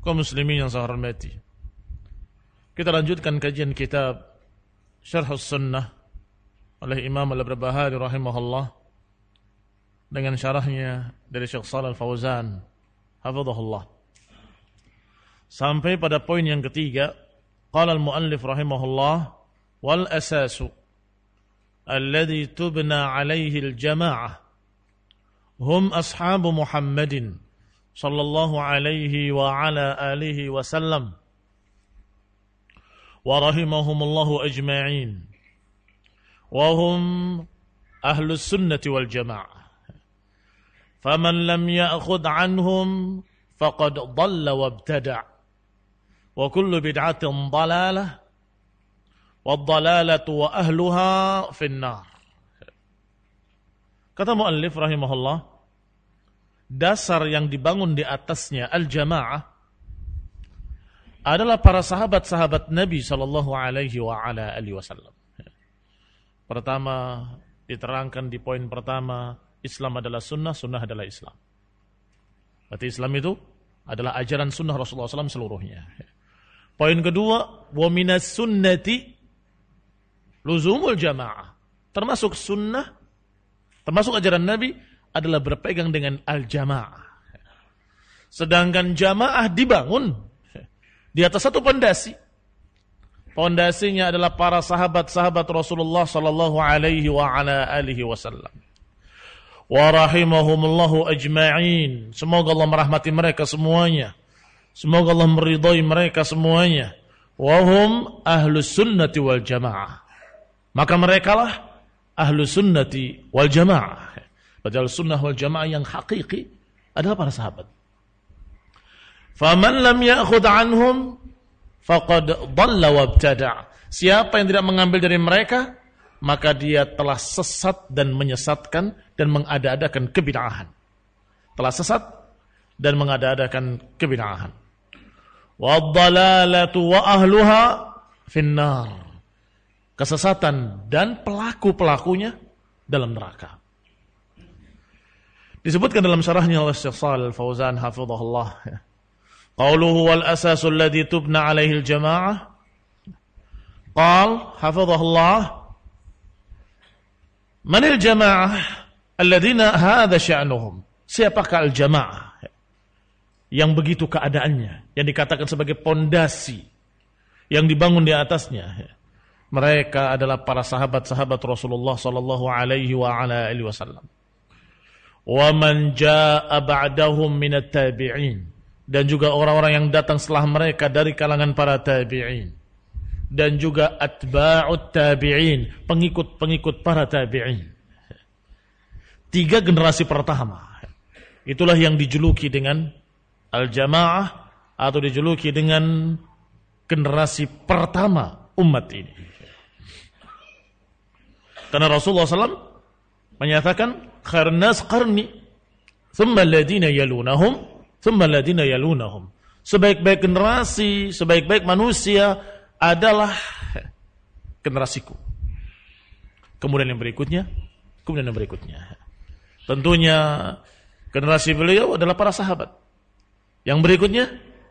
Kaum muslimin yang saya hormati. Kita lanjutkan kajian kitab Syarh Sunnah oleh Imam Al-Barbahari rahimahullah dengan syarahnya dari Syekh Shalal Fauzan hafizahullah. Sampai pada poin yang ketiga, qala al-muallif rahimahullah wal asasu alladhi tubna alaihi al-jama'ah hum ashabu Muhammadin صلى الله عليه وعلى آله وسلم. ورحمهم الله أجمعين. وهم أهل السنة والجماعة. فمن لم يأخذ عنهم فقد ضل وابتدع. وكل بدعة ضلالة. والضلالة وأهلها في النار. kata muallif rahimahullah dasar yang dibangun di atasnya al-jamaah adalah para sahabat-sahabat Nabi sallallahu alaihi wasallam. Pertama diterangkan di poin pertama, Islam adalah sunnah, sunnah adalah Islam. Berarti Islam itu adalah ajaran sunnah Rasulullah SAW seluruhnya. Poin kedua, wa minas sunnati luzumul jamaah. Termasuk sunnah, termasuk ajaran Nabi, adalah berpegang dengan al-jamaah. Sedangkan jamaah dibangun di atas satu pondasi. Pondasinya adalah para sahabat-sahabat Rasulullah sallallahu alaihi wa ala alihi wasallam. Wa rahimahumullahu ajma'in. Semoga Allah merahmati mereka semuanya. Semoga Allah meridai mereka semuanya. Wa hum ahlus sunnati wal jamaah. Maka mereka lah ahlus sunnati wal jamaah. Padahal sunnah wal jamaah yang hakiki adalah para sahabat. Faman lam ya'khud anhum faqad dhalla wabtada. Siapa yang tidak mengambil dari mereka, maka dia telah sesat dan menyesatkan dan mengada-adakan kebid'ahan. Telah sesat dan mengada-adakan kebid'ahan. Wadhalalatu wa ahluha finnar. Kesesatan dan pelaku-pelakunya dalam neraka. Disebutkan dalam syarahnya oleh Syekh Shalal Fauzan hafizahullah. Qauluhu wal asasul ladzi tubna alaihi al-jamaah Qal hafizahullah Manil jamaah alladzina hadha sya'nuhum. Siapakah al-jamaah? Yang begitu keadaannya, yang dikatakan sebagai pondasi yang dibangun di atasnya. Mereka adalah para sahabat-sahabat Rasulullah sallallahu alaihi wa ala alihi wasallam. Wa man jaa'a ba'dahum minat tabi'in dan juga orang-orang yang datang setelah mereka dari kalangan para tabi'in dan juga atba'ut tabi'in, pengikut-pengikut para tabi'in. Tiga generasi pertama. Itulah yang dijuluki dengan al-jamaah atau dijuluki dengan generasi pertama umat ini. Karena Rasulullah SAW menyatakan kharnas qarni thumma alladhina yalunahum thumma alladhina yalunahum. Sebaik-baik generasi, sebaik-baik manusia adalah generasiku. Kemudian yang berikutnya, kemudian yang berikutnya. Tentunya generasi beliau adalah para sahabat. Yang berikutnya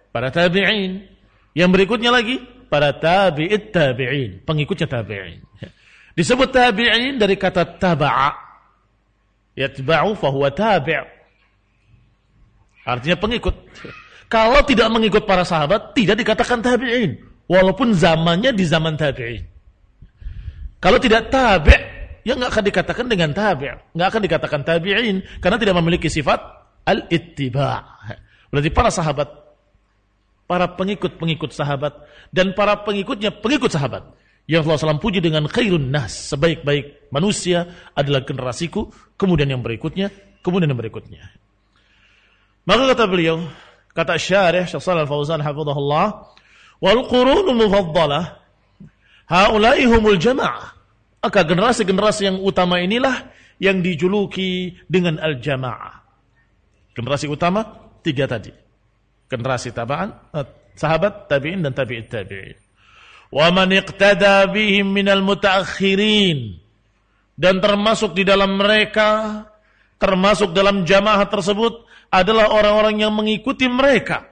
para tabi'in. Yang berikutnya lagi para tabi'it tabi'in, pengikutnya tabi'in. Disebut tabi'in dari kata taba'a. Yatba'u fahuwa tabi' Artinya pengikut. Kalau tidak mengikut para sahabat, tidak dikatakan tabi'in. Walaupun zamannya di zaman tabi'in. Kalau tidak tabi' ya nggak akan dikatakan dengan tabi', nggak akan dikatakan tabi'in karena tidak memiliki sifat al-ittiba'. Berarti para sahabat, para pengikut-pengikut sahabat dan para pengikutnya pengikut sahabat yang Allah SAW puji dengan khairun nas, sebaik-baik manusia adalah generasiku, kemudian yang berikutnya, kemudian yang berikutnya. Maka kata beliau, kata syarih Syekh Shalal Fauzan hafizahullah, Wal qurunul mufaddalah haula'i humul jamaah. Maka generasi-generasi yang utama inilah yang dijuluki dengan al-jamaah. Generasi utama tiga tadi. Generasi tabaan, eh, sahabat, tabi'in dan tabi'it tabi'in. Wa man iqtada bihim minal. Dan termasuk di dalam mereka, termasuk dalam jamaah tersebut adalah orang-orang yang mengikuti mereka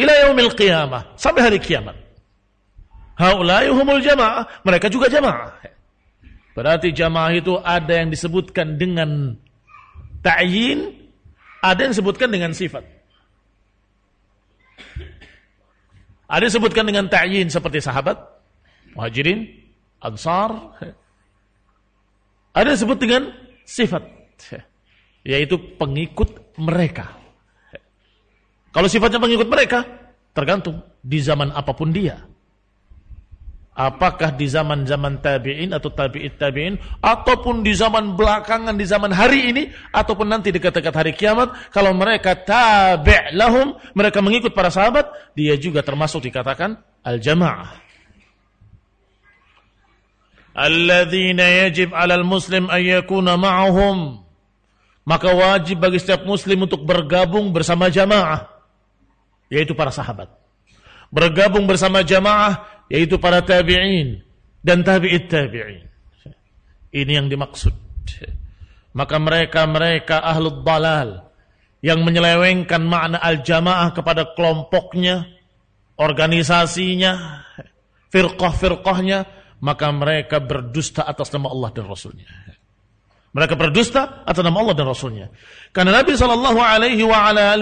ila yaumil qiyamah sampai hari kiamat. Haulai jamaah, mereka juga jamaah. Berarti jamaah itu ada yang disebutkan dengan ta'yin, ada yang disebutkan dengan sifat. Ada disebutkan dengan ta'yin seperti sahabat, muhajirin, ansar. Ada disebut dengan sifat, yaitu pengikut mereka. Kalau sifatnya pengikut mereka, tergantung di zaman apa pun dia. Apakah di zaman-zaman tabi'in atau tabi'it tabi'in ataupun di zaman belakangan di zaman hari ini ataupun nanti dekat-dekat hari kiamat kalau mereka tabi' lahum mereka mengikut para sahabat dia juga termasuk dikatakan al-jamaah alladzina yajib 'alal muslim an yakuna ma'ahum maka wajib bagi setiap muslim untuk bergabung bersama jamaah yaitu para sahabat. Bergabung bersama jamaah yaitu para tabi'in dan tabi'it tabi'in. Ini yang dimaksud. Maka mereka-mereka ahlul dalal yang menyelewengkan makna al-jamaah kepada kelompoknya, organisasinya, firqah-firqahnya, maka mereka berdusta atas nama Allah dan Rasulnya. Mereka berdusta atas nama Allah dan Rasulnya. Karena Nabi Shallallahu Alaihi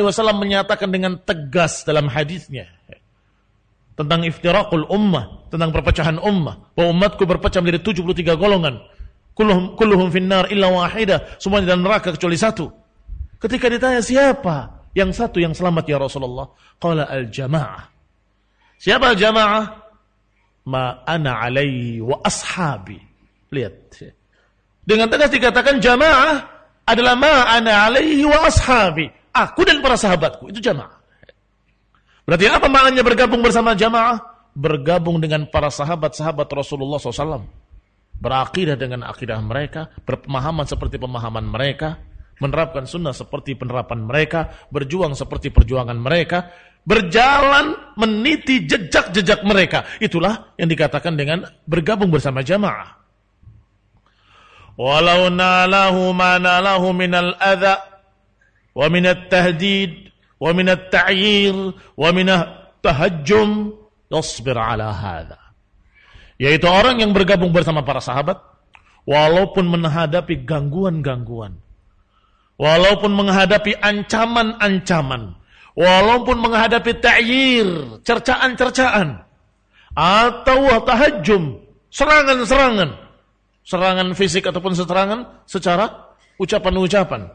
Wasallam menyatakan dengan tegas dalam hadisnya tentang iftirakul ummah, tentang perpecahan ummah, bahwa umatku berpecah menjadi 73 golongan. Kulluhum, kulluhum finnar illa wahida, semuanya dalam neraka kecuali satu. Ketika ditanya siapa yang satu yang selamat ya Rasulullah? Qala al-jamaah. Siapa al-jamaah? Ma ana alaihi wa ashabi. Lihat. Dengan tegas dikatakan jamaah adalah ma'ana alaihi wa ashabi. Aku dan para sahabatku. Itu jamaah. Berarti apa maknanya bergabung bersama jamaah? Bergabung dengan para sahabat-sahabat Rasulullah SAW. Berakidah dengan akidah mereka, berpemahaman seperti pemahaman mereka, menerapkan sunnah seperti penerapan mereka, berjuang seperti perjuangan mereka, berjalan meniti jejak-jejak mereka. Itulah yang dikatakan dengan bergabung bersama jamaah. Walau nalahu ma nalahu minal adha wa minat tahdid wa min at-ta'yir wa min tahajjum ala hadha. Yaitu orang yang bergabung bersama para sahabat walaupun menghadapi gangguan-gangguan walaupun menghadapi ancaman-ancaman walaupun menghadapi ta'yir cercaan-cercaan atau tahajjum serangan-serangan serangan fisik ataupun serangan secara ucapan-ucapan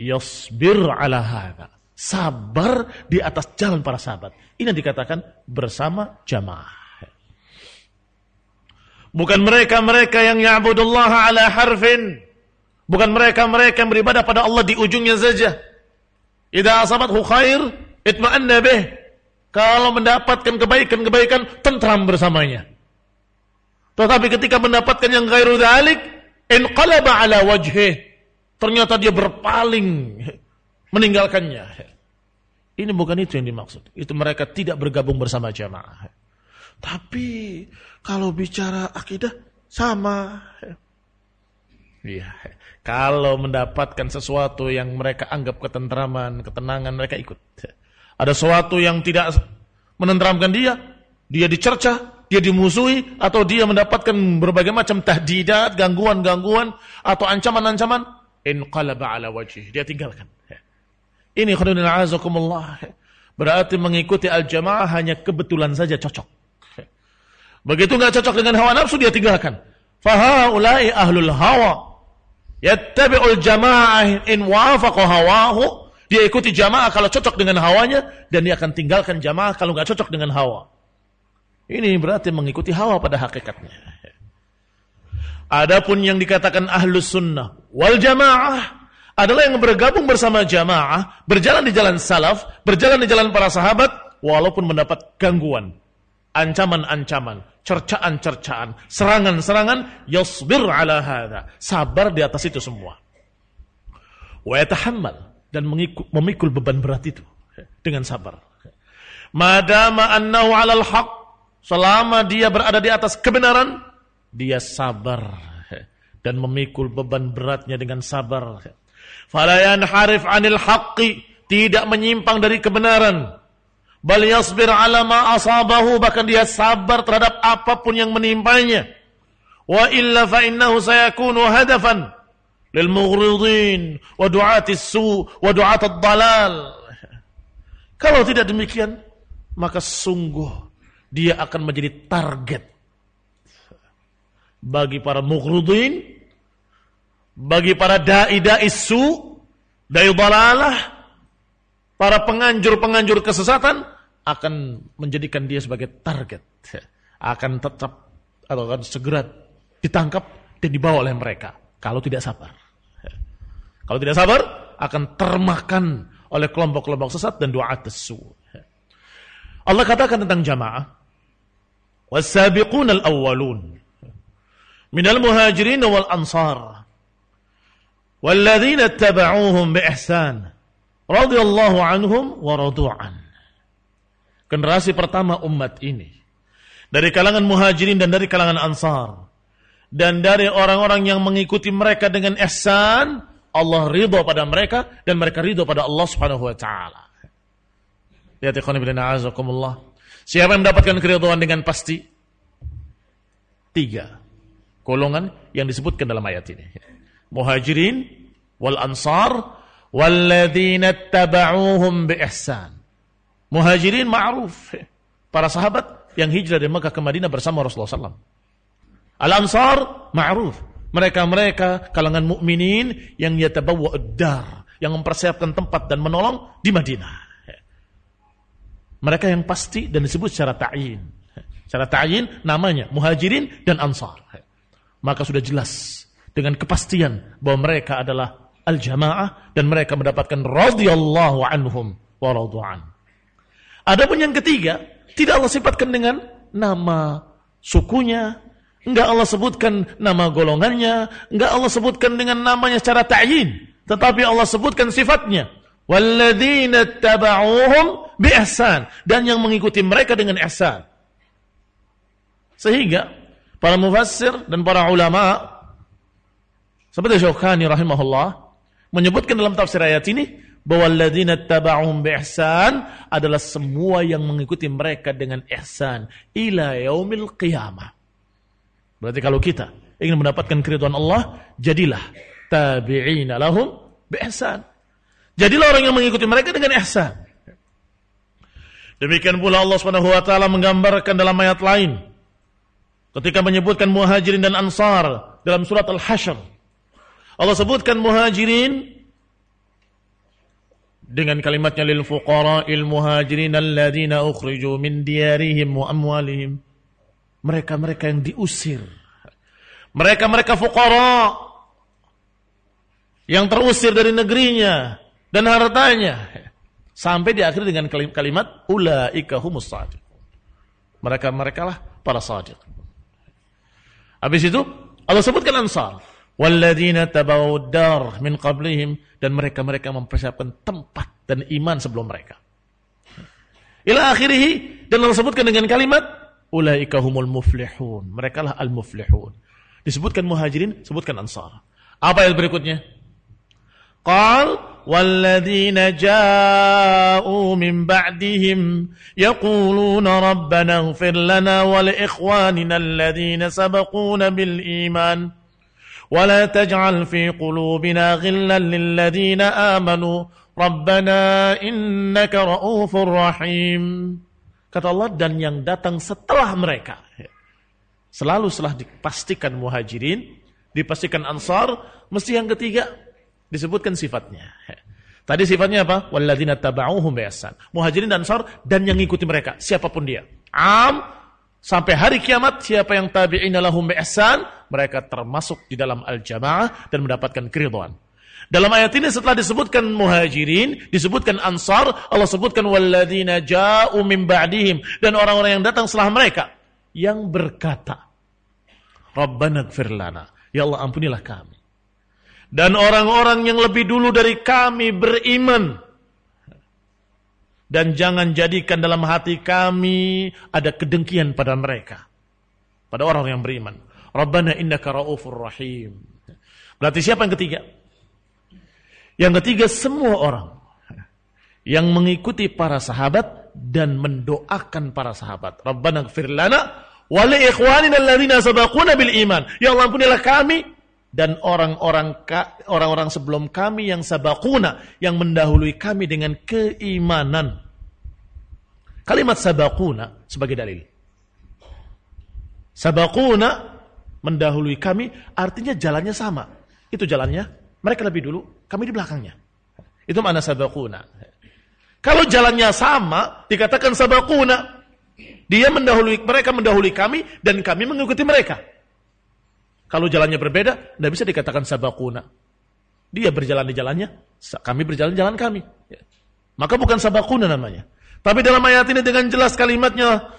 yasbir ala hadha. Sabar di atas jalan para sahabat. Ini yang dikatakan bersama jamaah. Bukan mereka-mereka yang ya'budullah ala harfin. Bukan mereka-mereka yang beribadah pada Allah di ujungnya saja. Idza asabathu khair, itma'anna bih. Kalau mendapatkan kebaikan-kebaikan, tentram bersamanya. Tetapi ketika mendapatkan yang ghairu dzalik, inqalaba ala wajhih. Ternyata dia berpaling meninggalkannya. Ini bukan itu yang dimaksud. Itu mereka tidak bergabung bersama jamaah. Tapi kalau bicara akidah sama. Iya. Kalau mendapatkan sesuatu yang mereka anggap ketentraman, ketenangan, mereka ikut. Ada sesuatu yang tidak menenteramkan dia, dia dicerca, dia dimusuhi, atau dia mendapatkan berbagai macam tahdidat, gangguan-gangguan, atau ancaman-ancaman, inqalaba ala wajih. Dia tinggalkan. Ini khairuddin azakumullah. Berarti mengikuti al-jamaah hanya kebetulan saja cocok. Begitu nggak cocok dengan hawa nafsu dia tinggalkan. Fahaulai ahlul hawa Yattabi'ul jama'ah in wafaqa hawahu. Dia ikuti jamaah kalau cocok dengan hawanya dan dia akan tinggalkan jamaah kalau nggak cocok dengan hawa. Ini berarti mengikuti hawa pada hakikatnya. Adapun yang dikatakan ahlus sunnah wal jamaah adalah yang bergabung bersama jamaah, berjalan di jalan salaf, berjalan di jalan para sahabat, walaupun mendapat gangguan, ancaman-ancaman, cercaan-cercaan, serangan-serangan, yasbir ala hadha. Sabar di atas itu semua. Wa yatahammal dan memikul beban berat itu dengan sabar. Madama annahu alal haq selama dia berada di atas kebenaran, dia sabar dan memikul beban beratnya dengan sabar. Fala yanharif anil haqqi, tidak menyimpang dari kebenaran Bal yasbir ala ma asabahu bahkan dia sabar terhadap apa pun yang menimpanya. Wa illa fa innahu sayakunu hadafan lil mughridin wa du'ati su wa du'at dalal Kalau tidak demikian, maka sungguh dia akan menjadi target bagi para mughridin, bagi para dai-dai su, dai dalalah, para penganjur-penganjur kesesatan akan menjadikan dia sebagai target. Akan tetap atau akan segera ditangkap dan dibawa oleh mereka kalau tidak sabar. Kalau tidak sabar akan termakan oleh kelompok-kelompok sesat dan doa tesu. Allah katakan tentang jamaah wasabiqun al-awwalun minal muhajirin wal ansar tabauhum bi ihsan radhiyallahu anhum wa radu'an. Generasi pertama umat ini dari kalangan muhajirin dan dari kalangan ansar dan dari orang-orang yang mengikuti mereka dengan ihsan, Allah ridho pada mereka dan mereka ridho pada Allah Subhanahu wa taala. Lihat ikhwan fillah azakumullah. Siapa yang mendapatkan keridhaan dengan pasti? Tiga golongan yang disebutkan dalam ayat ini. Muhajirin wal ansar walladzina tabauhum biihsan. Muhajirin ma'ruf. Para sahabat yang hijrah dari Mekah ke Madinah bersama Rasulullah SAW. Al-Ansar ma'ruf. Mereka-mereka kalangan mukminin yang yatabawwa dar, yang mempersiapkan tempat dan menolong di Madinah. Mereka yang pasti dan disebut secara ta'yin. Secara ta'yin namanya Muhajirin dan Ansar. Maka sudah jelas dengan kepastian bahwa mereka adalah al-jamaah dan mereka mendapatkan radhiyallahu anhum wa radu'an. Adapun yang ketiga, tidak Allah sifatkan dengan nama sukunya, enggak Allah sebutkan nama golongannya, enggak Allah sebutkan dengan namanya secara ta'yin, tetapi Allah sebutkan sifatnya. Walladzina taba'uhum biihsan dan yang mengikuti mereka dengan ihsan. Sehingga para mufassir dan para ulama seperti Syaukhani rahimahullah menyebutkan dalam tafsir ayat ini bahwa alladzina taba'um biihsan adalah semua yang mengikuti mereka dengan ihsan ila yaumil qiyamah Berarti kalau kita ingin mendapatkan keriduan Allah, jadilah tabi'ina lahum bi'ihsan. Jadilah orang yang mengikuti mereka dengan ihsan. Demikian pula Allah Subhanahu wa taala menggambarkan dalam ayat lain ketika menyebutkan muhajirin dan ansar dalam surat Al-Hasyr. Allah sebutkan muhajirin dengan kalimatnya lil fuqara il muhajirin alladzina ukhriju min diyarihim wa amwalihim. Mereka-mereka yang diusir. Mereka-mereka fuqara yang terusir dari negerinya dan hartanya. Sampai diakhiri dengan kalimat ulaika humus sadiq. Mereka-mereka lah para sadiq. Habis itu Allah sebutkan Ansar. Walladzina tabawud dar min qablihim dan mereka-mereka mempersiapkan tempat dan iman sebelum mereka. Ila akhirih dan Allah sebutkan dengan kalimat ulaika humul muflihun. Mereka lah al-muflihun. Disebutkan muhajirin, sebutkan ansar. Apa yang berikutnya? Qal والذين جاءوا من بعدهم يقولون ربنا اغفر لنا ولإخواننا الذين سبقونا بالإيمان ولا تجعل في قلوبنا غلا للذين آمنوا ربنا إنك رؤوف رحيم kata Allah dan yang datang setelah mereka selalu setelah dipastikan muhajirin dipastikan ansar mesti yang ketiga disebutkan sifatnya. Tadi sifatnya apa? Walladzina taba'uhum bi'ahsan. Muhajirin dan Ansar dan yang ngikuti mereka, siapapun dia. Am sampai hari kiamat siapa yang tabi'in lahum bi'ahsan, mereka termasuk di dalam al-jamaah dan mendapatkan keridhaan. Dalam ayat ini setelah disebutkan muhajirin, disebutkan ansar, Allah sebutkan walladzina ja'u min ba'dihim dan orang-orang yang datang setelah mereka yang berkata, Rabbana gfir lana. Ya Allah ampunilah kami dan orang-orang yang lebih dulu dari kami beriman. Dan jangan jadikan dalam hati kami ada kedengkian pada mereka. Pada orang yang beriman. Rabbana innaka ra'ufur rahim. Berarti siapa yang ketiga? Yang ketiga semua orang yang mengikuti para sahabat dan mendoakan para sahabat. Rabbana gfir lana wa li ikhwanina alladhina sabaquna bil iman. Ya Allah ampunilah kami dan orang-orang orang-orang sebelum kami yang sabakuna yang mendahului kami dengan keimanan. Kalimat sabakuna sebagai dalil. Sabakuna mendahului kami artinya jalannya sama. Itu jalannya, mereka lebih dulu, kami di belakangnya. Itu mana sabakuna. Kalau jalannya sama, dikatakan sabakuna. Dia mendahului, mereka mendahului kami dan kami mengikuti mereka. Kalau jalannya berbeda, tidak bisa dikatakan sabakuna. Dia berjalan di jalannya, kami berjalan jalan kami. Ya. Maka bukan sabakuna namanya. Tapi dalam ayat ini dengan jelas kalimatnya,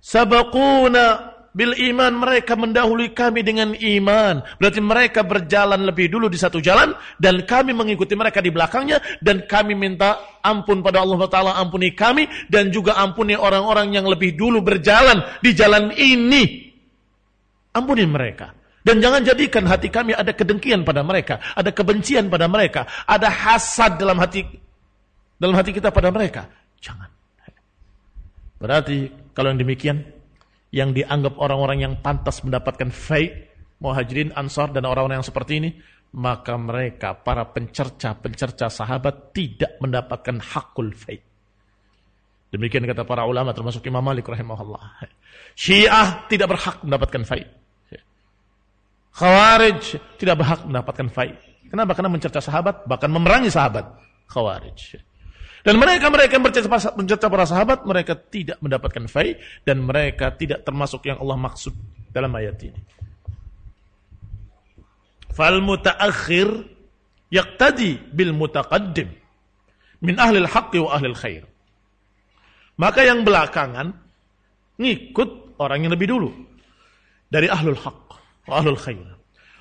sabakuna bil iman mereka mendahului kami dengan iman. Berarti mereka berjalan lebih dulu di satu jalan dan kami mengikuti mereka di belakangnya dan kami minta ampun pada Allah Taala ampuni kami dan juga ampuni orang-orang yang lebih dulu berjalan di jalan ini. Ampuni mereka. Dan jangan jadikan hati kami ada kedengkian pada mereka, ada kebencian pada mereka, ada hasad dalam hati dalam hati kita pada mereka. Jangan. Berarti kalau yang demikian, yang dianggap orang-orang yang pantas mendapatkan faid, muhajirin, ansar, dan orang-orang yang seperti ini, maka mereka, para pencerca-pencerca sahabat, tidak mendapatkan hakul faid. Demikian kata para ulama, termasuk Imam Malik rahimahullah. Syiah tidak berhak mendapatkan faid. Khawarij tidak berhak mendapatkan faid. Kenapa? Karena mencerca sahabat, bahkan memerangi sahabat. Khawarij. Dan mereka-mereka yang mencerca para sahabat, mereka tidak mendapatkan faid dan mereka tidak termasuk yang Allah maksud dalam ayat ini. Fal mutaakhir yaqtadi bil mutaqaddim min ahli al-haqq wa ahli al-khair. Maka yang belakangan ngikut orang yang lebih dulu dari ahlul haq ahlul khair.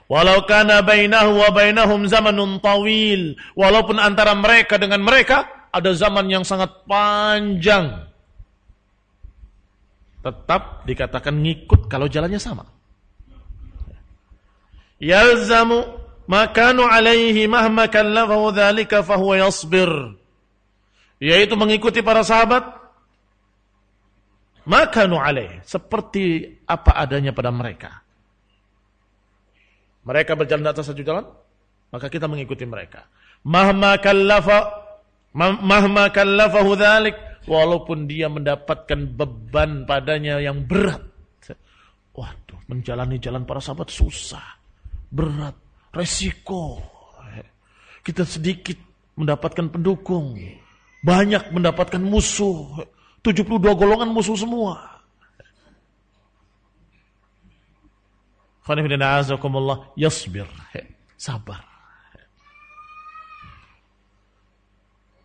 Walau kana bainahu wa bainahum zamanun tawil. Walaupun antara mereka dengan mereka ada zaman yang sangat panjang. Tetap dikatakan ngikut kalau jalannya sama. Yalzamu makanu alaihi mahma kallafahu dhalika fahuwa yasbir. Yaitu mengikuti para sahabat. Makanu alaih. Seperti apa adanya pada mereka Mereka berjalan di atas satu jalan, maka kita mengikuti mereka. Mahma kallafa mahma kallafahu dzalik walaupun dia mendapatkan beban padanya yang berat. Waduh, menjalani jalan para sahabat susah, berat, resiko. Kita sedikit mendapatkan pendukung, banyak mendapatkan musuh. 72 golongan musuh semua. Yasbir. Sabar.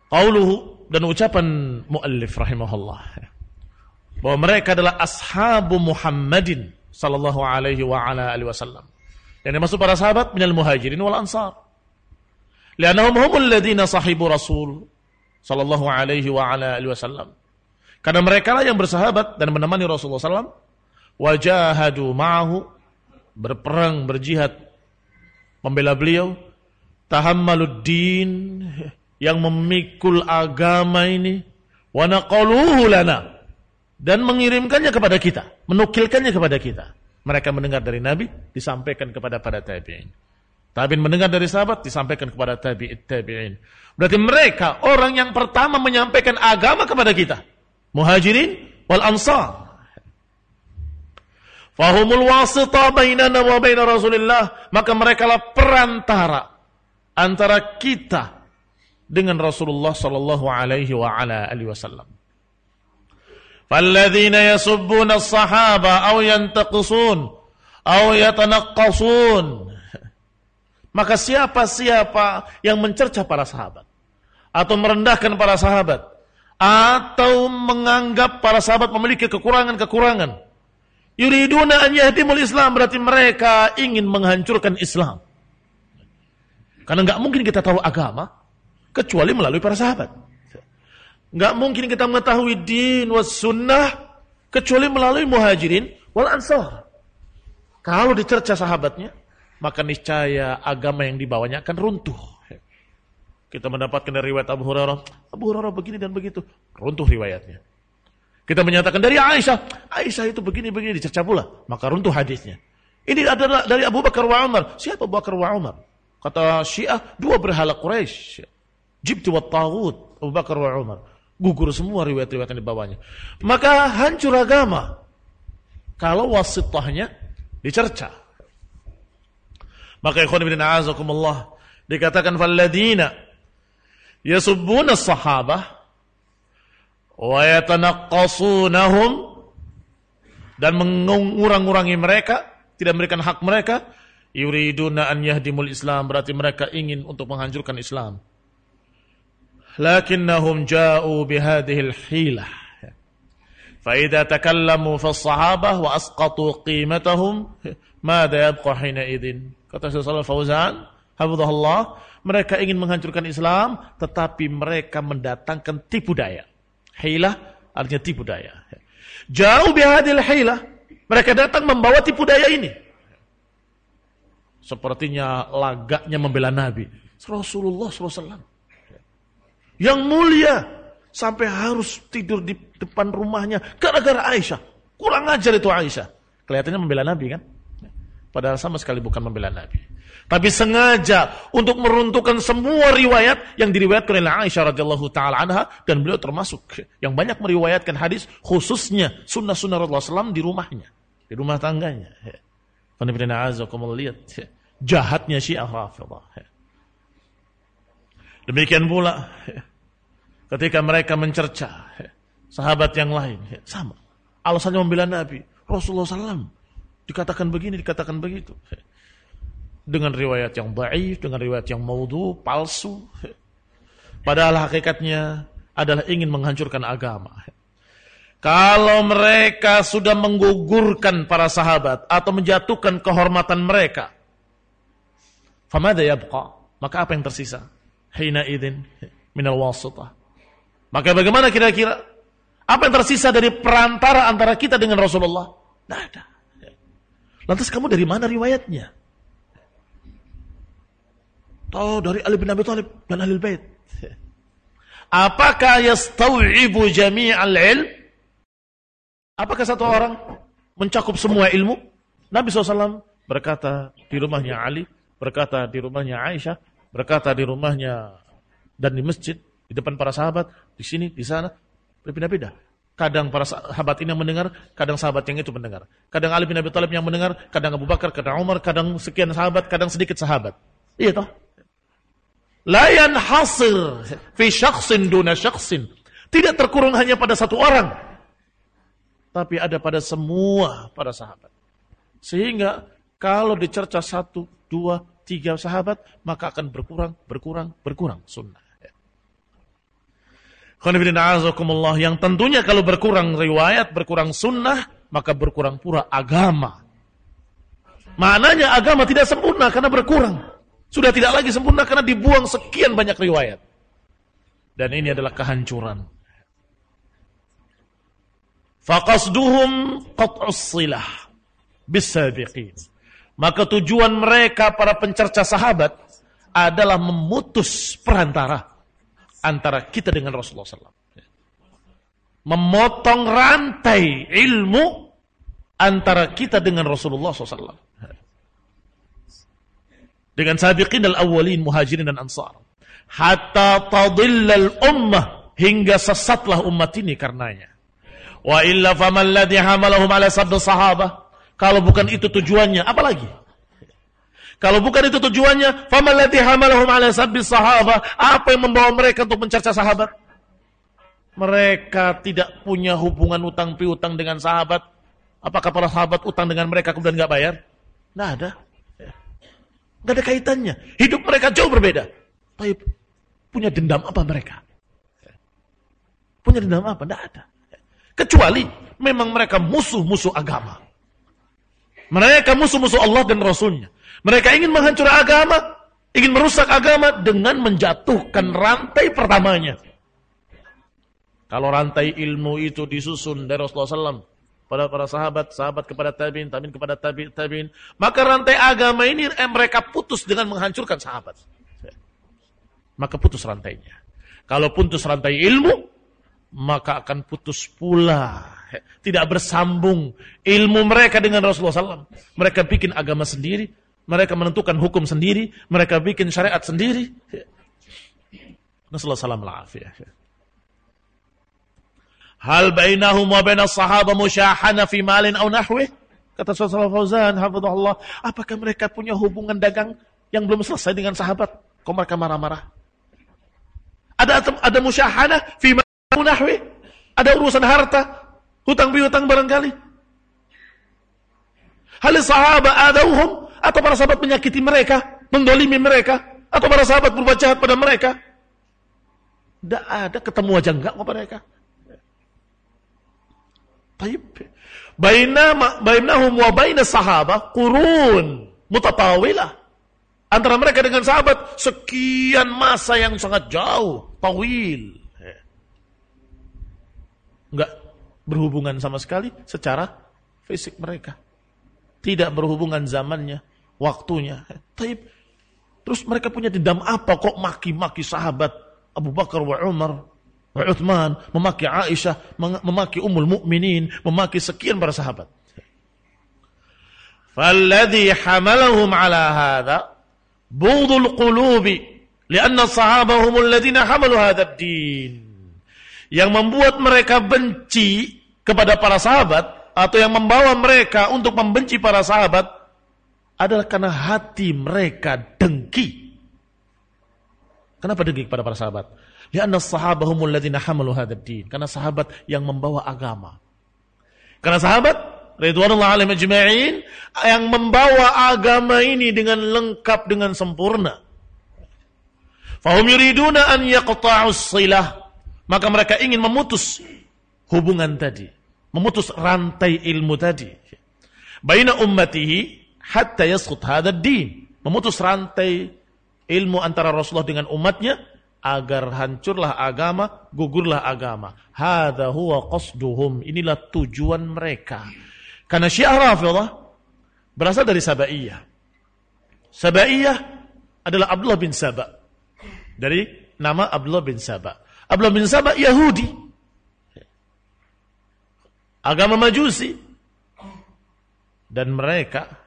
Qauluhu dan ucapan muallif rahimahullah bahwa mereka adalah ashabu Muhammadin sallallahu alaihi wa ala alihi wasallam. Yang dimaksud para sahabat minal muhajirin wal ansar. Lianahum humul ladina sahibu Rasul sallallahu alaihi wa ala alihi wasallam. Karena mereka lah yang bersahabat dan menemani Rasulullah SAW. Wajahadu ma'ahu. Berperang, berjihad. Membela beliau. Tahammaluddin. Yang memikul agama ini. Wa naqaluhu lana. Dan mengirimkannya kepada kita. Menukilkannya kepada kita. Mereka mendengar dari Nabi. Disampaikan kepada para tabi'in. Tabi'in mendengar dari sahabat. Disampaikan kepada tabi'in. tabi'in. Berarti mereka orang yang pertama menyampaikan agama kepada kita muhajirin wal ansar. Fahumul wasita bainana wa baina Rasulillah. Maka mereka lah perantara antara kita dengan Rasulullah sallallahu alaihi wa ala alihi wasallam. Falladzina as-sahaba aw yantaqisun aw yatanaqqasun. Maka siapa-siapa yang mencerca para sahabat atau merendahkan para sahabat atau menganggap para sahabat memiliki kekurangan-kekurangan. Yuriduna an yahdimul Islam berarti mereka ingin menghancurkan Islam. Karena nggak mungkin kita tahu agama kecuali melalui para sahabat. Nggak mungkin kita mengetahui din was sunnah kecuali melalui muhajirin wal ansar. Kalau dicerca sahabatnya, maka niscaya agama yang dibawanya akan runtuh. Kita mendapatkan dari riwayat Abu Hurairah, Abu Hurairah begini dan begitu. Runtuh riwayatnya. Kita menyatakan dari Aisyah, Aisyah itu begini-begini dicerca pula, maka runtuh hadisnya. Ini adalah dari Abu Bakar wa Umar. Siapa Abu Bakar wa Umar? Kata Syiah, dua berhala Quraisy. Jibti wa Tawud, Abu Bakar wa Umar. Gugur semua riwayat-riwayat yang dibawanya. Maka hancur agama. Kalau wasitahnya dicerca. Maka ikhwan bin a'azakumullah. Dikatakan falladina yasubbuna sahabah wa yatanaqqasunahum dan mengurang-urangi mereka, tidak memberikan hak mereka, yuriduna an yahdimul Islam berarti mereka ingin untuk menghancurkan Islam. Lakinnahum ja'u bihadhihi al-hilah. فإذا تكلموا في الصحابة وأسقطوا قيمتهم ماذا يبقى حينئذ kata Syaikhul Fauzan hafizahullah mereka ingin menghancurkan Islam, tetapi mereka mendatangkan tipu daya. Hilah artinya tipu daya. Jauh bihadil hilah. Mereka datang membawa tipu daya ini. Sepertinya lagaknya membela Nabi. Rasulullah SAW. Yang mulia. Sampai harus tidur di depan rumahnya. Gara-gara Aisyah. Kurang ajar itu Aisyah. Kelihatannya membela Nabi kan. Padahal sama sekali bukan membela Nabi. Tapi sengaja untuk meruntuhkan semua riwayat yang diriwayatkan oleh Aisyah radhiyallahu taala anha dan beliau termasuk yang banyak meriwayatkan hadis khususnya sunnah-sunnah Rasulullah SAW di rumahnya, di rumah tangganya. Lihat jahatnya Syiah Rafidah. Demikian pula ketika mereka mencerca sahabat yang lain sama alasannya membela Nabi Rasulullah SAW dikatakan begini dikatakan begitu dengan riwayat yang baik, dengan riwayat yang maudhu, palsu. Padahal hakikatnya adalah ingin menghancurkan agama. Kalau mereka sudah menggugurkan para sahabat atau menjatuhkan kehormatan mereka, famada? Maka apa yang tersisa? Hina idin minal wasitah. Maka bagaimana kira-kira? Apa yang tersisa dari perantara antara kita dengan Rasulullah? Tidak ada. Lantas kamu dari mana riwayatnya? Tahu dari Ali bin Abi Thalib dan Ahli Bait. Apakah yastawibu jami'al ilm? Apakah satu orang mencakup semua ilmu? Nabi SAW berkata di rumahnya Ali, berkata di rumahnya Aisyah, berkata di rumahnya dan di masjid, di depan para sahabat, di sini, di sana, berbeda-beda. Kadang para sahabat ini yang mendengar, kadang sahabat yang itu mendengar. Kadang Ali bin Abi Thalib yang mendengar, kadang Abu Bakar, kadang Umar, kadang sekian sahabat, kadang sedikit sahabat. Iya toh? Layan hasil fi syakhsin duna syakhsin. Tidak terkurung hanya pada satu orang. Tapi ada pada semua para sahabat. Sehingga kalau dicerca satu, dua, tiga sahabat, maka akan berkurang, berkurang, berkurang sunnah. Yang tentunya kalau berkurang riwayat, berkurang sunnah, maka berkurang pula agama. Maknanya agama tidak sempurna karena berkurang. Sudah tidak lagi sempurna karena dibuang sekian banyak riwayat. Dan ini adalah kehancuran. Faqasduhum qat'us silah bisabiqin. Maka tujuan mereka para pencerca sahabat adalah memutus perantara antara kita dengan Rasulullah SAW. Memotong rantai ilmu antara kita dengan Rasulullah SAW. Dengan sabiqin al-awwalin muhajirin dan ansar. Hatta tadillal ummah hingga sesatlah umat ini karenanya. Wa illa faman ladhi hamalahum ala sabda sahabah. Kalau bukan itu tujuannya, apa lagi? Kalau bukan itu tujuannya, famalati hamalahum ala sabbi sahabah, apa yang membawa mereka untuk mencerca sahabat? Mereka tidak punya hubungan utang piutang dengan sahabat. Apakah para sahabat utang dengan mereka kemudian nggak bayar? Nggak ada. Nggak ada kaitannya. Hidup mereka jauh berbeda. Tapi punya dendam apa mereka? Punya dendam apa? Nggak ada. Kecuali memang mereka musuh-musuh agama. Mereka musuh-musuh Allah dan Rasulnya. Mereka ingin menghancurkan agama, ingin merusak agama dengan menjatuhkan rantai pertamanya. Kalau rantai ilmu itu disusun dari Rasulullah SAW pada para sahabat, sahabat kepada tabiin, tabiin kepada tabiin, tabiin, maka rantai agama ini eh, mereka putus dengan menghancurkan sahabat. Maka putus rantainya. Kalau putus rantai ilmu, maka akan putus pula. Tidak bersambung ilmu mereka dengan Rasulullah SAW. Mereka bikin agama sendiri, mereka menentukan hukum sendiri, mereka bikin syariat sendiri. Nasallahu salam Hal bainahum wa bainas sahaba musyahana fi malin aw nahwih? Kata Rasulullah Fauzan, hafizahullah, apakah mereka punya hubungan dagang yang belum selesai dengan sahabat? Kok mereka marah-marah? Ada ada musyahana fi malin nahwih? Ada urusan harta, hutang piutang barangkali? Hal sahabat adauhum atau para sahabat menyakiti mereka, mendolimi mereka, atau para sahabat berbuat jahat pada mereka. Tidak ada ketemu aja enggak kepada mereka. Taib. Baina bainahum wa baina sahabah qurun mutatawilah. Antara mereka dengan sahabat sekian masa yang sangat jauh, tawil. Enggak berhubungan sama sekali secara fisik mereka. Tidak berhubungan zamannya, waktunya. Taib. Terus mereka punya dendam apa kok maki-maki sahabat Abu Bakar wa Umar Uthman, memaki Aisyah, memaki Ummul Mukminin, memaki sekian para sahabat. Falladhi hamalahum ala hadha bughdul qulubi lianna sahabahum alladziina hamalu hadzal din. Yang membuat mereka benci kepada para sahabat atau yang membawa mereka untuk membenci para sahabat adalah karena hati mereka dengki. Kenapa dengki kepada para sahabat? Lianna sahabahumul ladina hamalu hadad din. Karena sahabat yang membawa agama. Karena sahabat Ridwanullah alaihim ajma'in yang membawa agama ini dengan lengkap dengan sempurna. Fahum yuriduna an yaqta'us silah. Maka mereka ingin memutus hubungan tadi, memutus rantai ilmu tadi. Baina ummatihi hatta yasqut hadad din. Memutus rantai ilmu antara Rasulullah dengan umatnya agar hancurlah agama, gugurlah agama. Hadza huwa qasduhum. Inilah tujuan mereka. Karena Syiah Rafidhah berasal dari Sabaiyah. Sabaiyah adalah Abdullah bin Saba. Dari nama Abdullah bin Saba. Abdullah bin Saba Yahudi. Agama Majusi. Dan mereka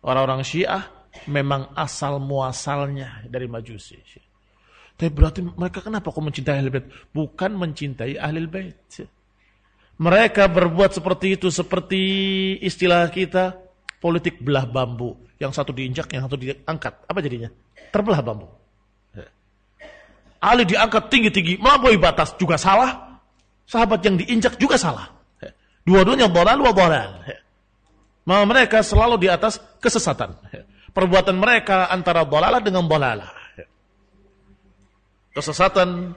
Orang-orang Syiah memang asal muasalnya dari Majusi. Tapi berarti mereka kenapa kok mencintai ahli bait? Bukan mencintai ahli bait. Mereka berbuat seperti itu seperti istilah kita politik belah bambu. Yang satu diinjak, yang satu diangkat. Apa jadinya? Terbelah bambu. Ali diangkat tinggi-tinggi, melampaui batas juga salah. Sahabat yang diinjak juga salah. Dua-duanya bolal wa bolal. Mereka selalu di atas kesesatan. Perbuatan mereka antara bolalah dengan bolalah. Kesesatan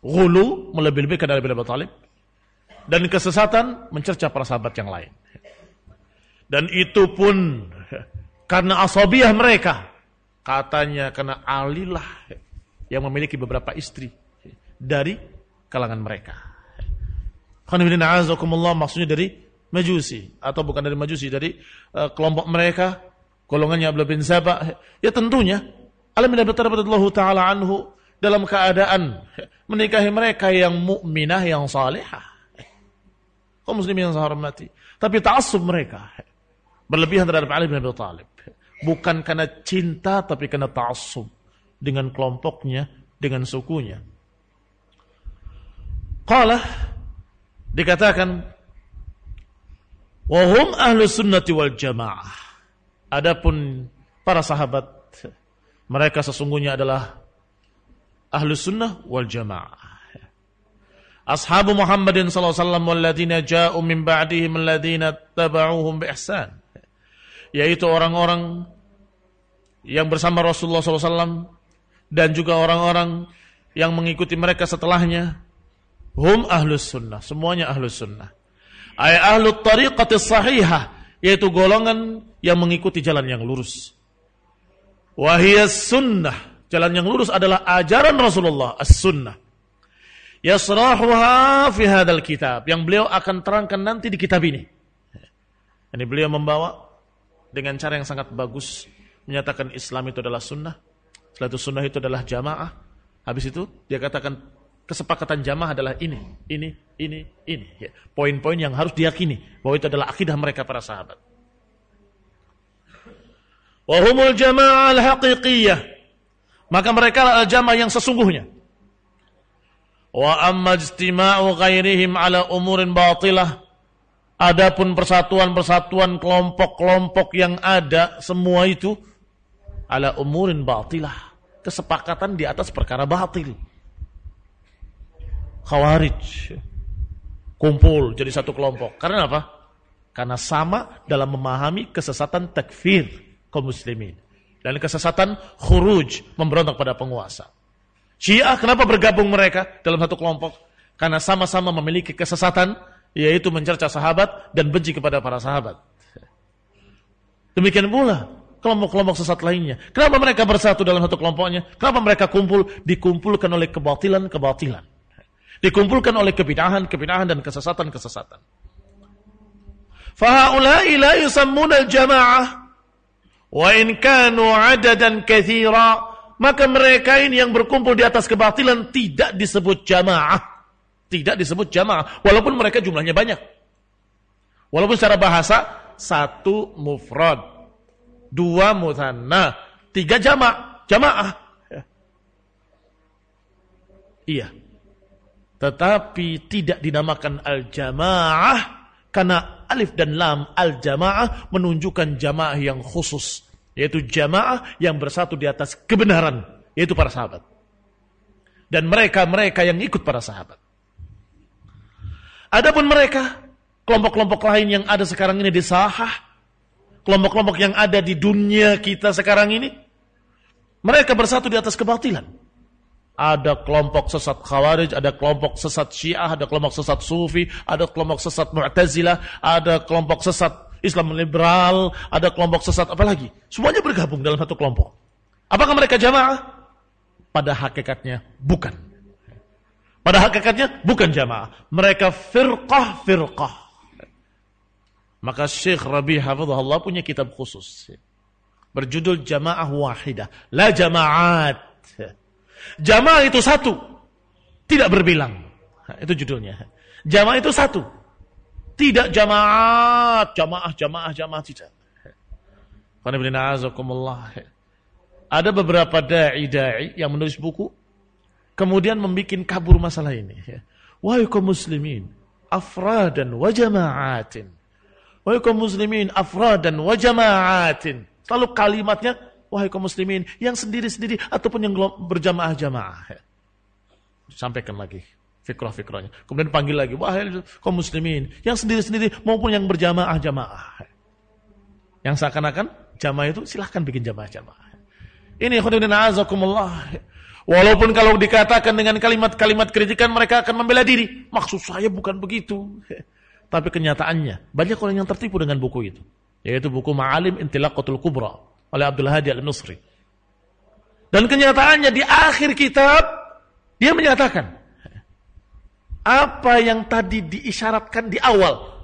gulu melebih-lebihkan dari Abu Talib dan kesesatan mencerca para sahabat yang lain. Dan itu pun karena asabiah mereka. Katanya karena alilah yang memiliki beberapa istri dari kalangan mereka. maksudnya dari Majusi atau bukan dari Majusi dari uh, kelompok mereka golongannya Abdullah bin Sabah ya tentunya Ali bin taala anhu dalam keadaan menikahi mereka yang mukminah yang salihah kaum muslimin yang saya hormati. Tapi ta'assub mereka berlebihan terhadap Ali bin Abi Thalib. Bukan karena cinta tapi karena ta'assub dengan kelompoknya, dengan sukunya. Qala dikatakan wahum ahlu sunnati wal jamaah. Adapun para sahabat mereka sesungguhnya adalah ahlu sunnah wal jamaah. Ashabu Muhammadin sallallahu alaihi wasallam ja'u min ba'dihim alladzina tabauhum bi ihsan yaitu orang-orang yang bersama Rasulullah SAW dan juga orang-orang yang mengikuti mereka setelahnya hum ahlus sunnah semuanya ahlus sunnah. Ay ahlu tariqati sahihah yaitu golongan yang mengikuti jalan yang lurus. Wahiyas sunnah jalan yang lurus adalah ajaran Rasulullah as-sunnah yasrahuha fi hadzal kitab yang beliau akan terangkan nanti di kitab ini. Ini beliau membawa dengan cara yang sangat bagus menyatakan Islam itu adalah sunnah. Setelah itu sunnah itu adalah jamaah. Habis itu dia katakan kesepakatan jamaah adalah ini, ini, ini, ini. Ya. Poin-poin yang harus diyakini bahwa itu adalah akidah mereka para sahabat. Wahumul jamaah al-haqiqiyah. Maka mereka adalah jamaah yang sesungguhnya. Wa amma ijtima'u ghairihim ala umurin batilah. Adapun persatuan-persatuan kelompok-kelompok yang ada semua itu ala umurin batilah. Kesepakatan di atas perkara batil. Khawarij kumpul jadi satu kelompok. Karena apa? Karena sama dalam memahami kesesatan takfir kaum muslimin dan kesesatan khuruj memberontak pada penguasa. Syiah kenapa bergabung mereka dalam satu kelompok? Karena sama-sama memiliki kesesatan, yaitu mencerca sahabat dan benci kepada para sahabat. Demikian pula kelompok-kelompok sesat lainnya. Kenapa mereka bersatu dalam satu kelompoknya? Kenapa mereka kumpul? Dikumpulkan oleh kebatilan-kebatilan. Dikumpulkan oleh kebidahan, kebidahan dan kesesatan-kesesatan. Fahaulai la yusammuna al-jama'ah wa in kanu adadan kathira maka mereka ini yang berkumpul di atas kebatilan tidak disebut jamaah. Tidak disebut jamaah, walaupun mereka jumlahnya banyak. Walaupun secara bahasa, satu mufrad, dua mutanna, tiga jama' jamaah. Ya. Iya. Tetapi tidak dinamakan al-jamaah karena alif dan lam al-jamaah menunjukkan jamaah yang khusus yaitu jamaah yang bersatu di atas kebenaran, yaitu para sahabat. Dan mereka-mereka yang ikut para sahabat. Adapun mereka, kelompok-kelompok lain yang ada sekarang ini di sahah, kelompok-kelompok yang ada di dunia kita sekarang ini, mereka bersatu di atas kebatilan. Ada kelompok sesat khawarij, ada kelompok sesat syiah, ada kelompok sesat sufi, ada kelompok sesat mu'tazilah, ada kelompok sesat Islam liberal, ada kelompok sesat, apalagi. Semuanya bergabung dalam satu kelompok. Apakah mereka jamaah? Pada hakikatnya bukan. Pada hakikatnya bukan jamaah. Mereka firqah-firqah. Maka Syekh Rabi Hafizahullah punya kitab khusus. Berjudul Jamaah Wahidah. La Jamaat. Jamaah itu satu. Tidak berbilang. Itu judulnya. Jamaah itu satu tidak jamaah, jamaah, jamaah, jamaah tidak. Ada beberapa da'i-da'i yang menulis buku, kemudian membuat kabur masalah ini. Wahai kaum muslimin, afradan wa jama'atin. Wahai kaum muslimin, afradan wa jama'atin. Lalu kalimatnya, wahai kaum muslimin, yang sendiri-sendiri ataupun yang berjamaah-jamaah. Sampaikan lagi fikrah-fikrahnya. Kemudian panggil lagi, wahai kaum muslimin, yang sendiri-sendiri maupun yang berjamaah-jamaah. Yang seakan-akan jamaah itu silahkan bikin jamaah-jamaah. Ini khududin azakumullah. Walaupun kalau dikatakan dengan kalimat-kalimat kritikan mereka akan membela diri. Maksud saya bukan begitu. Tapi kenyataannya banyak orang yang tertipu dengan buku itu. Yaitu buku Ma'alim Intilaqatul Kubra oleh Abdul Hadi Al-Nusri. Dan kenyataannya di akhir kitab dia menyatakan apa yang tadi diisyaratkan di awal.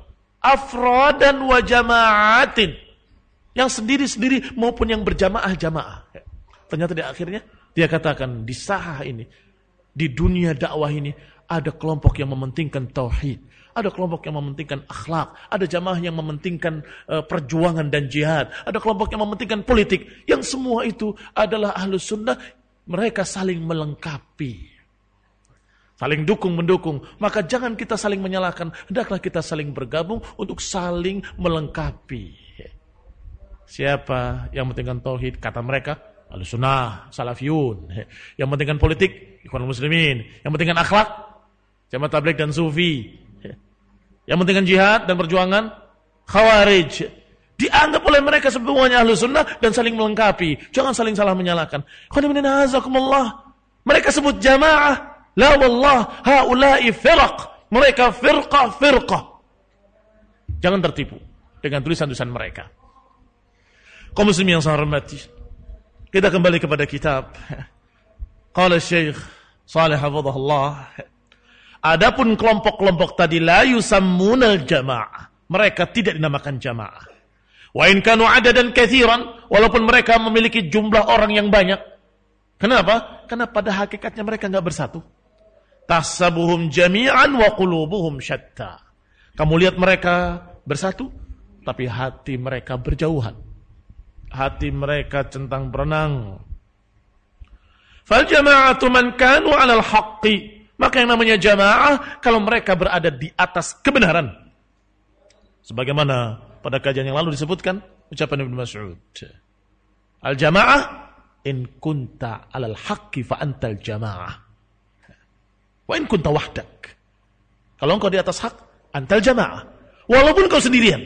Afrodan wa jama'atin. Yang sendiri-sendiri maupun yang berjamaah-jamaah. Ternyata di akhirnya dia katakan di sahah ini, di dunia dakwah ini ada kelompok yang mementingkan tauhid, ada kelompok yang mementingkan akhlak, ada jamaah yang mementingkan uh, perjuangan dan jihad, ada kelompok yang mementingkan politik. Yang semua itu adalah ahlus sunnah, mereka saling melengkapi. Saling dukung mendukung. Maka jangan kita saling menyalahkan. Hendaklah kita saling bergabung untuk saling melengkapi. Siapa yang mementingkan tauhid? Kata mereka, Al-Sunnah, Salafiyun. Yang pentingkan politik, Ikhwan Muslimin. Yang pentingkan akhlak, Jamaah Tabligh dan Sufi. Yang pentingkan jihad dan perjuangan, Khawarij. Dianggap oleh mereka semuanya ahlu sunnah dan saling melengkapi. Jangan saling salah menyalahkan. Mereka sebut jamaah. La wallah, haulai firaq. Mereka firqah, firqah. Jangan tertipu dengan tulisan-tulisan mereka. Kau muslim yang saya hormati. Kita kembali kepada kitab. Qala Syekh Saleh hafizahullah. Adapun kelompok-kelompok tadi la yusammunal jamaah. Mereka tidak dinamakan jamaah. Wa in kanu adadan kathiran, walaupun mereka memiliki jumlah orang yang banyak. Kenapa? Karena pada hakikatnya mereka enggak bersatu. Tasabuhum jami'an wa qulubuhum syatta. Kamu lihat mereka bersatu, tapi hati mereka berjauhan hati mereka centang berenang. Fal jama'atu man kanu 'alal haqqi. Maka yang namanya jamaah kalau mereka berada di atas kebenaran. Sebagaimana pada kajian yang lalu disebutkan ucapan Ibnu Mas'ud. Al jamaah in kunta 'alal haqqi fa antal jamaah. Wa in kunta wahdak. Kalau engkau di atas hak, antal jamaah. Walaupun kau sendirian.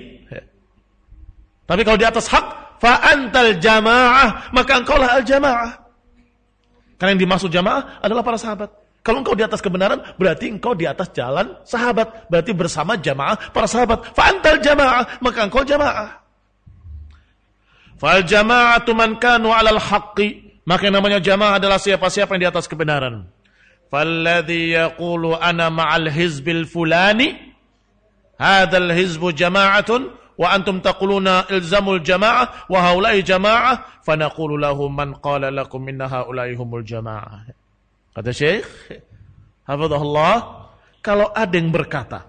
Tapi kalau di atas hak, fa antal jamaah, maka engkaulah al jamaah. Karena yang dimaksud jamaah adalah para sahabat. Kalau engkau di atas kebenaran, berarti engkau di atas jalan sahabat. Berarti bersama jamaah para sahabat. Fa antal jamaah, maka engkau jamaah. Fal jama'atu man kanu 'alal haqqi. Maka yang namanya jamaah adalah siapa-siapa yang di atas kebenaran. Falladhi yaqulu ana ma'al hizbil fulani. Hadal hizbu jama'atun wa antum taquluna ilzamul jamaah wa haula'i jamaah fa naqulu lahum man qala lakum inna haula'i humul jamaah. Kata Syekh, hafizahullah, kalau ada yang berkata,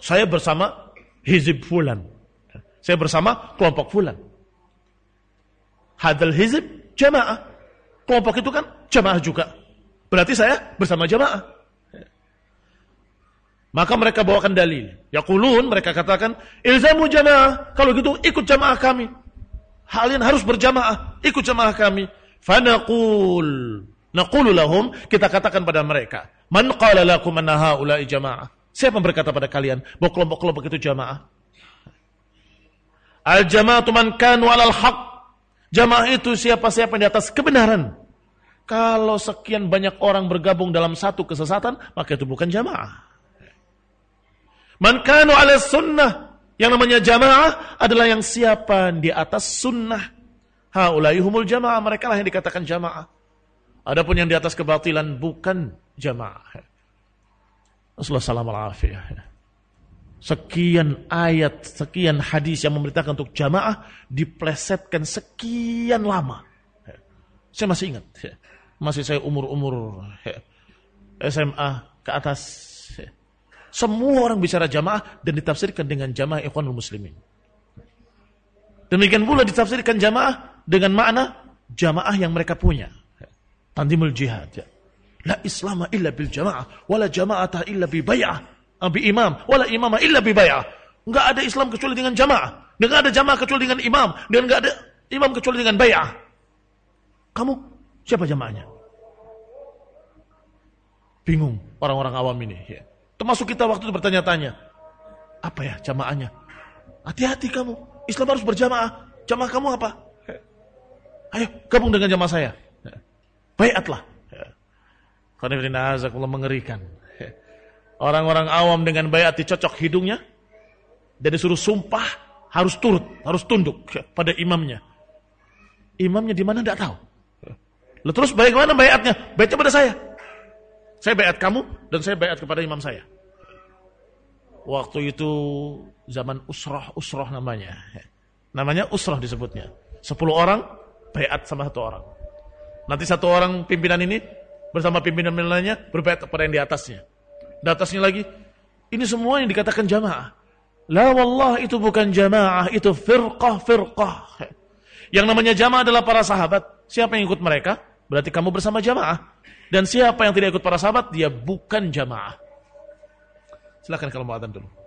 saya bersama hizib fulan. Saya bersama kelompok fulan. Hadal hizib jamaah. Kelompok itu kan jamaah juga. Berarti saya bersama jamaah. Maka mereka bawakan dalil. Yaqulun mereka katakan, ilzamu jamaah. Kalau gitu ikut jamaah kami. Kalian harus berjamaah, ikut jamaah kami. Fanaqul. Naqulu lahum, kita katakan pada mereka. Man qala lakum anna haula'i jamaah. Siapa yang berkata pada kalian bahwa kelompok-kelompok itu jamaah? Al jamaatu man kanu alal haq. Jamaah itu siapa-siapa di atas kebenaran. Kalau sekian banyak orang bergabung dalam satu kesesatan, maka itu bukan jamaah. Man kanu ala sunnah. Yang namanya jamaah adalah yang siapa di atas sunnah. Haulai humul jamaah. Mereka lah yang dikatakan jamaah. Adapun yang di atas kebatilan bukan jamaah. Rasulullah Sekian ayat, sekian hadis yang memberitakan untuk jamaah diplesetkan sekian lama. Saya masih ingat. Masih saya umur-umur SMA ke atas semua orang bicara jamaah dan ditafsirkan dengan jamaah ikhwanul muslimin. Demikian pula ditafsirkan jamaah dengan makna jamaah yang mereka punya. Tandimul jihad. Ya. La islama illa bil jamaah. Wala jama'ata illa bi bay'ah. Ah, bi imam. Wala imama illa bi bay'ah. Enggak ada Islam kecuali dengan jamaah. Dan enggak ada jamaah kecuali dengan imam. Dan enggak ada imam kecuali dengan bay'ah. Kamu siapa jamaahnya? Bingung orang-orang awam ini. Ya. Termasuk kita waktu itu bertanya-tanya. Apa ya jamaahnya? Hati-hati kamu. Islam harus berjamaah. Jamaah kamu apa? Ayo gabung dengan jamaah saya. Bayatlah. Karena azakullah mengerikan. Orang-orang awam dengan bayat dicocok hidungnya. Dan disuruh sumpah harus turut, harus tunduk pada imamnya. Imamnya di mana tidak tahu. Lalu terus bagaimana bayatnya? Bayatnya pada saya. Saya bayat kamu dan saya bayat kepada imam saya. Waktu itu zaman usroh, usroh namanya. Namanya usroh disebutnya. Sepuluh orang bayat sama satu orang. Nanti satu orang pimpinan ini bersama pimpinan lainnya berbayat kepada yang di atasnya. Di atasnya lagi, ini semua yang dikatakan jamaah. La wallah itu bukan jamaah, itu firqah firqah. Yang namanya jamaah adalah para sahabat. Siapa yang ikut mereka? Berarti kamu bersama jamaah. Dan siapa yang tidak ikut para sahabat, dia bukan jamaah. Silahkan kalau mau adhan dulu.